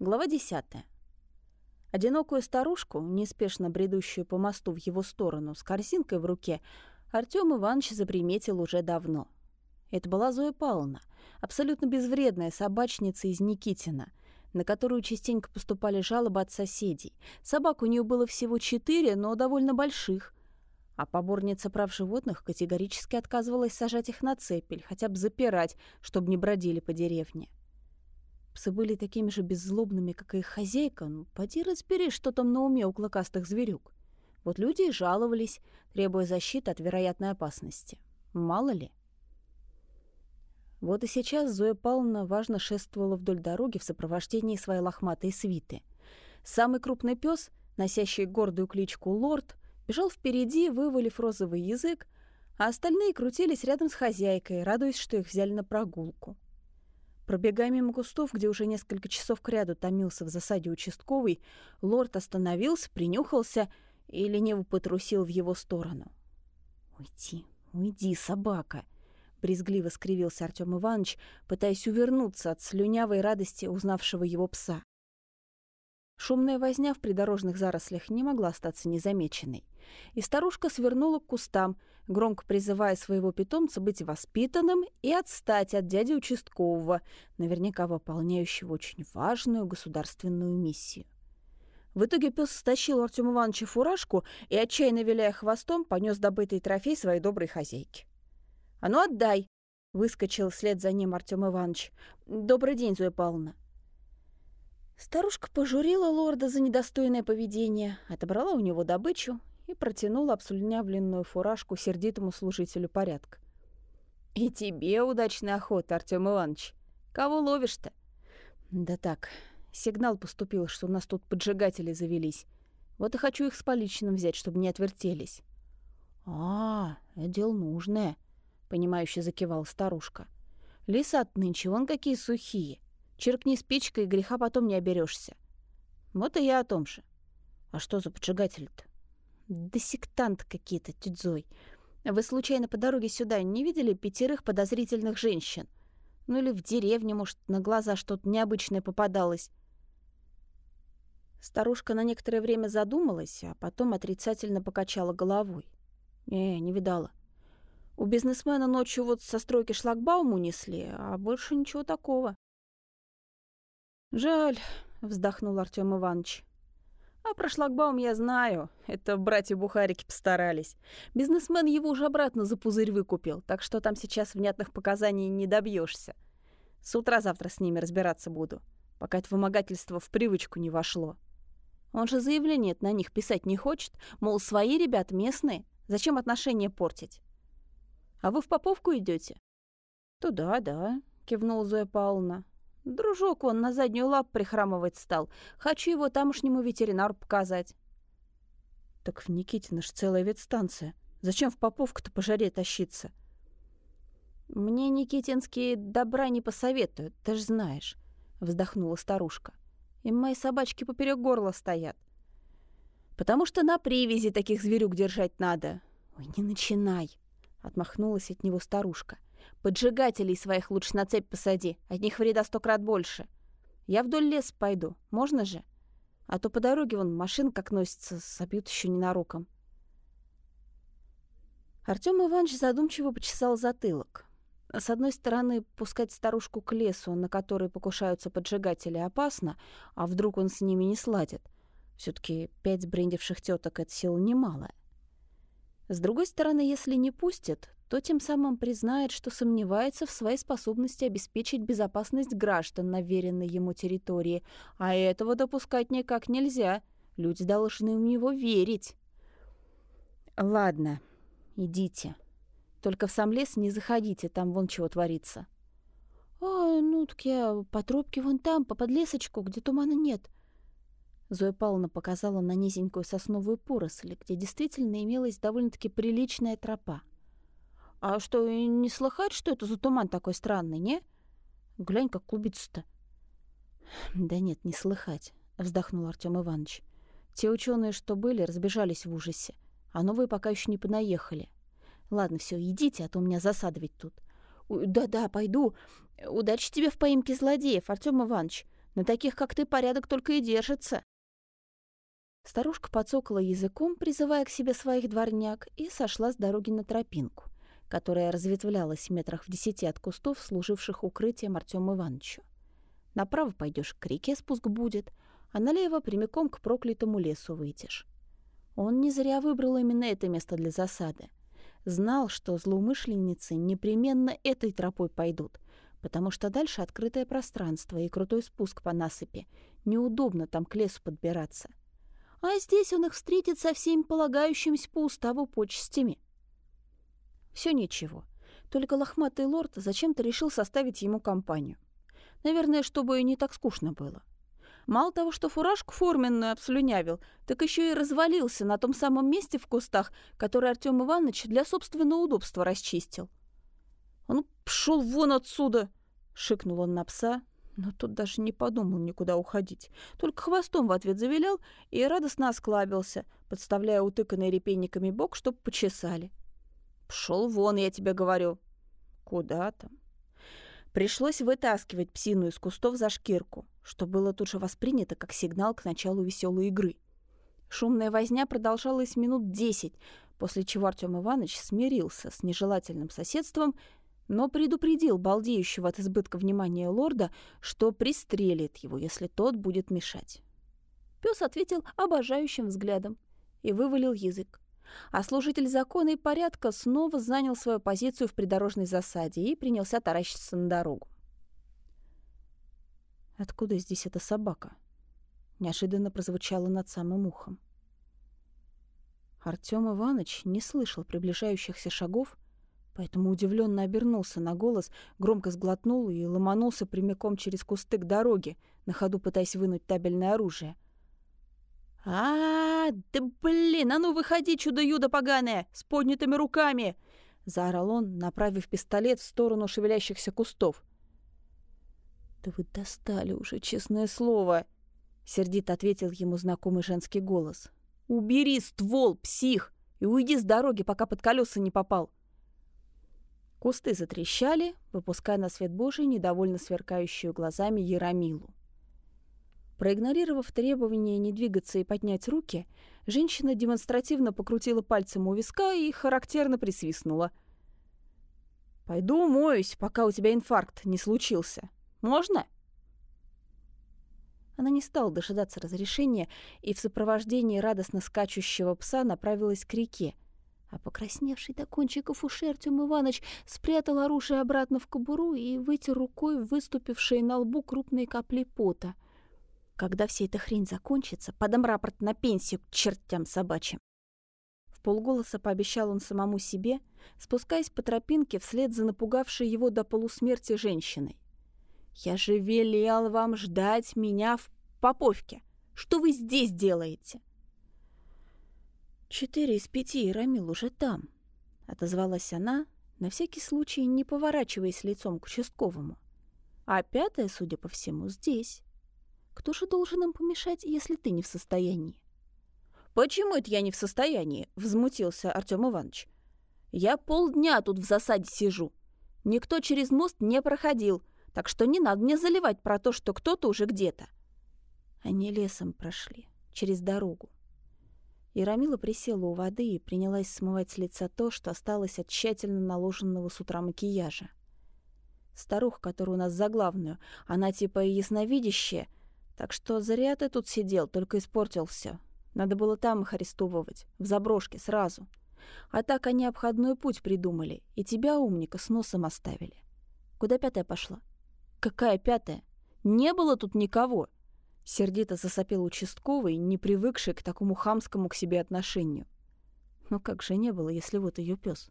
Глава 10. Одинокую старушку, неспешно бредущую по мосту в его сторону, с корзинкой в руке, Артём Иванович заприметил уже давно. Это была Зоя Павловна, абсолютно безвредная собачница из Никитина, на которую частенько поступали жалобы от соседей. Собак у нее было всего четыре, но довольно больших. А поборница прав животных категорически отказывалась сажать их на цепель, хотя бы запирать, чтобы не бродили по деревне. Псы были такими же беззлобными, как и их хозяйка. Ну, поди разбери, что там на уме у клыкастых зверюк. Вот люди и жаловались, требуя защиты от вероятной опасности. Мало ли. Вот и сейчас Зоя Павловна важно шествовала вдоль дороги в сопровождении своей лохматой свиты. Самый крупный пес, носящий гордую кличку Лорд, бежал впереди, вывалив розовый язык, а остальные крутились рядом с хозяйкой, радуясь, что их взяли на прогулку. Пробегая мимо кустов, где уже несколько часов кряду томился в засаде участковый, лорд остановился, принюхался и лениво потрусил в его сторону. «Уйди, уйди, собака!» — брезгливо скривился Артём Иванович, пытаясь увернуться от слюнявой радости узнавшего его пса. Шумная возня в придорожных зарослях не могла остаться незамеченной. И старушка свернула к кустам, громко призывая своего питомца быть воспитанным и отстать от дяди участкового, наверняка выполняющего очень важную государственную миссию. В итоге пес стащил Артема Ивановича фуражку и, отчаянно виляя хвостом, понес добытый трофей своей доброй хозяйке. «А ну отдай!» — выскочил вслед за ним Артем Иванович. «Добрый день, Зоя Павловна!» Старушка пожурила лорда за недостойное поведение, отобрала у него добычу и протянула обслюнявленную фуражку сердитому служителю порядка. «И тебе удачной охоты, Артём Иванович. Кого ловишь-то?» «Да так, сигнал поступил, что у нас тут поджигатели завелись. Вот и хочу их с поличным взять, чтобы не отвертелись». «А, это дело нужное», — понимающе закивала старушка. «Леса нынче вон какие сухие. Черкни спичкой, греха потом не оберешься. Вот и я о том же. А что за поджигатель-то? Да сектант какие-то, тетя Вы случайно по дороге сюда не видели пятерых подозрительных женщин? Ну или в деревне, может, на глаза что-то необычное попадалось? Старушка на некоторое время задумалась, а потом отрицательно покачала головой. Не, не видала. У бизнесмена ночью вот со стройки шлагбаум унесли, а больше ничего такого. «Жаль», — вздохнул Артём Иванович. «А про шлагбаум я знаю. Это братья-бухарики постарались. Бизнесмен его уже обратно за пузырь выкупил, так что там сейчас внятных показаний не добьешься. С утра завтра с ними разбираться буду, пока это вымогательство в привычку не вошло. Он же заявление на них писать не хочет, мол, свои ребят местные, зачем отношения портить? А вы в Поповку идете? «Туда, да», — кивнула Зоя Павловна. Дружок он на заднюю лапу прихрамывать стал. Хочу его тамошнему ветеринару показать. Так в Никитино ж целая ветстанция. Зачем в Поповку-то по жаре тащиться? Мне никитинские добра не посоветуют, ты ж знаешь, вздохнула старушка. И мои собачки поперек горла стоят. Потому что на привязи таких зверюк держать надо. Ой, не начинай, отмахнулась от него старушка. Поджигателей своих лучше на цепь посади, от них вреда сто крат больше. Я вдоль леса пойду, можно же? А то по дороге вон машин как носится, собьют еще ненароком. Артём Иванович задумчиво почесал затылок. С одной стороны, пускать старушку к лесу, на который покушаются поджигатели, опасно, а вдруг он с ними не сладит. все таки пять сбрендивших теток — это сила немалая. С другой стороны, если не пустят, то тем самым признает, что сомневается в своей способности обеспечить безопасность граждан на веренной ему территории, а этого допускать никак нельзя. Люди должны в него верить. «Ладно, идите. Только в сам лес не заходите, там вон чего творится». «А, ну так я по тропке вон там, по подлесочку, где тумана нет». Зоя Павловна показала на низенькую сосновую поросль, где действительно имелась довольно-таки приличная тропа. «А что, не слыхать, что это за туман такой странный, не? Глянь, как клубится-то». «Да нет, не слыхать», — вздохнул Артём Иванович. «Те ученые, что были, разбежались в ужасе, а новые пока еще не понаехали. Ладно, все, идите, а то у меня засада ведь тут». «Да-да, пойду. Удачи тебе в поимке злодеев, Артём Иванович. На таких, как ты, порядок только и держится. Старушка подсокала языком, призывая к себе своих дворняк, и сошла с дороги на тропинку, которая разветвлялась в метрах в десяти от кустов, служивших укрытием Артему Ивановичу. Направо пойдешь к реке спуск будет, а налево прямиком к проклятому лесу выйдешь. Он не зря выбрал именно это место для засады. Знал, что злоумышленницы непременно этой тропой пойдут, потому что дальше открытое пространство и крутой спуск по насыпи. Неудобно там к лесу подбираться. А здесь он их встретит со всеми полагающимися по уставу почестями. Все ничего. Только лохматый лорд зачем-то решил составить ему компанию. Наверное, чтобы не так скучно было. Мало того, что фуражку форменную обслюнявил, так еще и развалился на том самом месте в кустах, который Артем Иванович для собственного удобства расчистил. «Он пшел вон отсюда!» — шикнул он на пса, но тот даже не подумал никуда уходить. Только хвостом в ответ завилял и радостно осклабился, подставляя утыканный репейниками бок, чтоб почесали. «Пшел вон, я тебе говорю!» «Куда там?» Пришлось вытаскивать псину из кустов за шкирку, что было тут же воспринято как сигнал к началу веселой игры. Шумная возня продолжалась минут десять, после чего Артем Иванович смирился с нежелательным соседством, но предупредил балдеющего от избытка внимания лорда, что пристрелит его, если тот будет мешать. Пес ответил обожающим взглядом и вывалил язык а служитель закона и порядка снова занял свою позицию в придорожной засаде и принялся таращиться на дорогу. «Откуда здесь эта собака?» — неожиданно прозвучало над самым ухом. Артём Иванович не слышал приближающихся шагов, поэтому удивленно обернулся на голос, громко сглотнул и ломанулся прямиком через кусты к дороге, на ходу пытаясь вынуть табельное оружие — а, да блин, а ну выходи, чудо-юдо поганое, с поднятыми руками!» — заорал он, направив пистолет в сторону шевелящихся кустов. «Да вы достали уже, честное слово!» — сердито ответил ему знакомый женский голос. «Убери ствол, псих, и уйди с дороги, пока под колеса не попал!» Кусты затрещали, выпуская на свет Божий недовольно сверкающую глазами Ярамилу. Проигнорировав требование не двигаться и поднять руки, женщина демонстративно покрутила пальцем у виска и характерно присвистнула. «Пойду умоюсь, пока у тебя инфаркт не случился. Можно?» Она не стала дожидаться разрешения и в сопровождении радостно скачущего пса направилась к реке, а покрасневший до кончиков уши Артём Иванович спрятал оружие обратно в кобуру и вытер рукой выступившие на лбу крупные капли пота — когда вся эта хрень закончится, подам рапорт на пенсию к чертям собачьим. В полголоса пообещал он самому себе, спускаясь по тропинке вслед за напугавшей его до полусмерти женщиной. «Я же велел вам ждать меня в Поповке. Что вы здесь делаете?» «Четыре из пяти, и Рамил уже там», — отозвалась она, на всякий случай не поворачиваясь лицом к участковому. «А пятая, судя по всему, здесь». Кто же должен им помешать, если ты не в состоянии? «Почему это я не в состоянии?» — взмутился Артём Иванович. «Я полдня тут в засаде сижу. Никто через мост не проходил, так что не надо мне заливать про то, что кто-то уже где-то». Они лесом прошли, через дорогу. Ярамила присела у воды и принялась смывать с лица то, что осталось от тщательно наложенного с утра макияжа. Старуха, которая у нас за главную, она типа ясновидящая, так что зря ты тут сидел, только испортил все. Надо было там их арестовывать, в заброшке сразу. А так они обходной путь придумали, и тебя, умника, с носом оставили. Куда пятая пошла? Какая пятая? Не было тут никого. Сердито засопел участковый, не привыкший к такому хамскому к себе отношению. Но как же не было, если вот ее пес?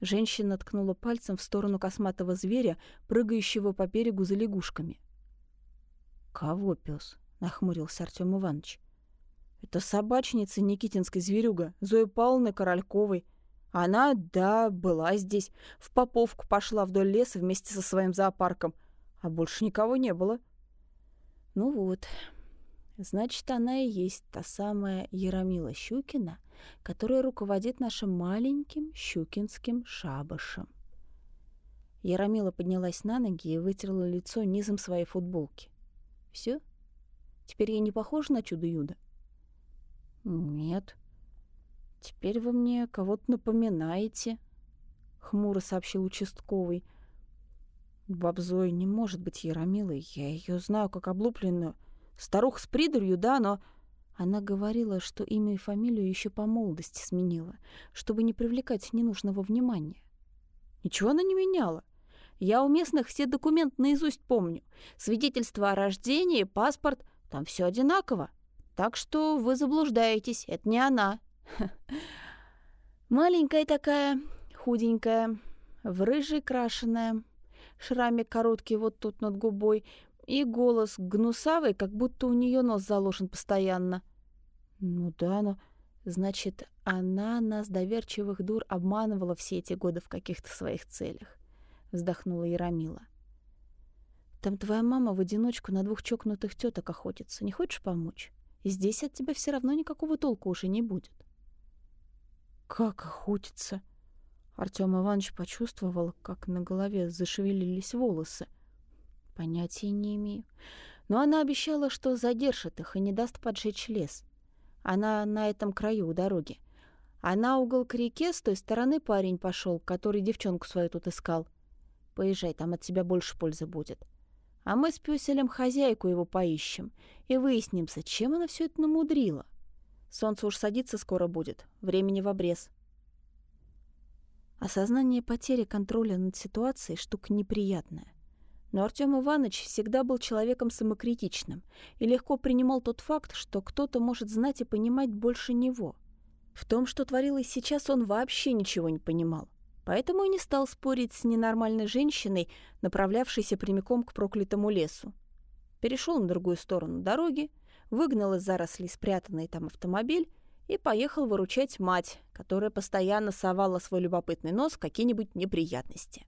Женщина ткнула пальцем в сторону косматого зверя, прыгающего по берегу за лягушками. «Кого пес? нахмурился Артем Иванович. «Это собачница Никитинской зверюга, Зоя Павловны Корольковой. Она, да, была здесь, в Поповку пошла вдоль леса вместе со своим зоопарком, а больше никого не было». «Ну вот, значит, она и есть та самая Яромила Щукина, которая руководит нашим маленьким щукинским шабашем». Яромила поднялась на ноги и вытерла лицо низом своей футболки. Все? Теперь я не похожа на чудо-юдо? Нет. Теперь вы мне кого-то напоминаете, хмуро сообщил участковый. Бабзой не может быть Яромилой. Я ее знаю как облупленную. Старух с придурью, да, но... Она говорила, что имя и фамилию еще по молодости сменила, чтобы не привлекать ненужного внимания. Ничего она не меняла. Я у местных все документы наизусть помню. Свидетельство о рождении, паспорт, там все одинаково. Так что вы заблуждаетесь, это не она. Маленькая такая, худенькая, в рыжий крашеная, шрамик короткий вот тут над губой, и голос гнусавый, как будто у нее нос заложен постоянно. Ну да, но... Значит, она нас, доверчивых дур, обманывала все эти годы в каких-то своих целях. Вздохнула Яромила. Там твоя мама в одиночку на двух чокнутых теток охотится. Не хочешь помочь? Здесь от тебя все равно никакого толку уже не будет. Как охотится? Артём Иванович почувствовал, как на голове зашевелились волосы. Понятия не имею. Но она обещала, что задержит их и не даст поджечь лес. Она на этом краю у дороги. А на угол к реке с той стороны парень пошел, который девчонку свою тут искал. Поезжай, там от тебя больше пользы будет. А мы с Пёселем хозяйку его поищем и выясним, зачем она все это намудрила. Солнце уж садиться скоро будет, времени в обрез. Осознание потери контроля над ситуацией — штука неприятная. Но Артём Иванович всегда был человеком самокритичным и легко принимал тот факт, что кто-то может знать и понимать больше него. В том, что творилось сейчас, он вообще ничего не понимал. Поэтому и не стал спорить с ненормальной женщиной, направлявшейся прямиком к проклятому лесу. Перешел на другую сторону дороги, выгнал из зарослей спрятанный там автомобиль и поехал выручать мать, которая постоянно совала свой любопытный нос в какие-нибудь неприятности.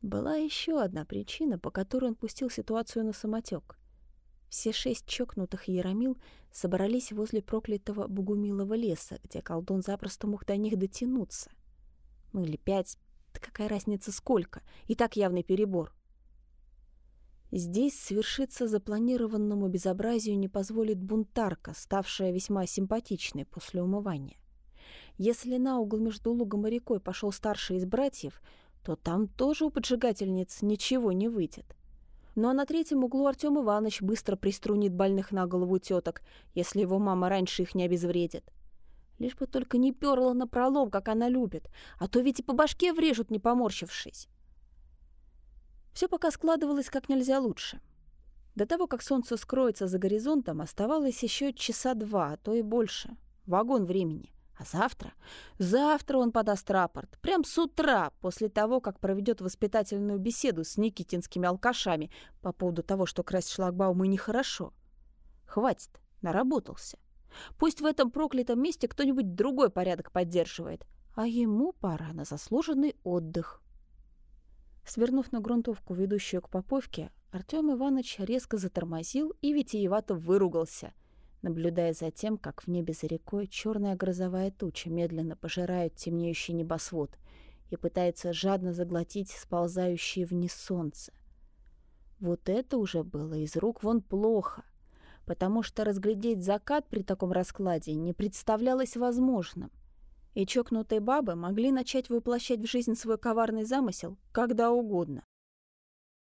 Была еще одна причина, по которой он пустил ситуацию на самотек. Все шесть чокнутых Яромил собрались возле проклятого Бугумилова леса, где колдун запросто мог до них дотянуться. Ну или пять, да какая разница сколько, и так явный перебор. Здесь свершиться запланированному безобразию не позволит бунтарка, ставшая весьма симпатичной после умывания. Если на угол между лугом и рекой пошел старший из братьев — то там тоже у поджигательниц ничего не выйдет. Ну а на третьем углу Артём Иванович быстро приструнит больных на голову теток, если его мама раньше их не обезвредит. Лишь бы только не перла на пролом, как она любит, а то ведь и по башке врежут, не поморщившись. Все пока складывалось как нельзя лучше. До того, как солнце скроется за горизонтом, оставалось еще часа два, а то и больше. Вагон времени. А завтра? Завтра он подаст рапорт. Прям с утра, после того, как проведет воспитательную беседу с никитинскими алкашами по поводу того, что красть шлагбаумы нехорошо. Хватит, наработался. Пусть в этом проклятом месте кто-нибудь другой порядок поддерживает, а ему пора на заслуженный отдых. Свернув на грунтовку, ведущую к Поповке, Артём Иванович резко затормозил и витиевато выругался — наблюдая за тем, как в небе за рекой черная грозовая туча медленно пожирает темнеющий небосвод и пытается жадно заглотить сползающее вниз солнце. Вот это уже было из рук вон плохо, потому что разглядеть закат при таком раскладе не представлялось возможным. И чокнутые бабы могли начать воплощать в жизнь свой коварный замысел когда угодно.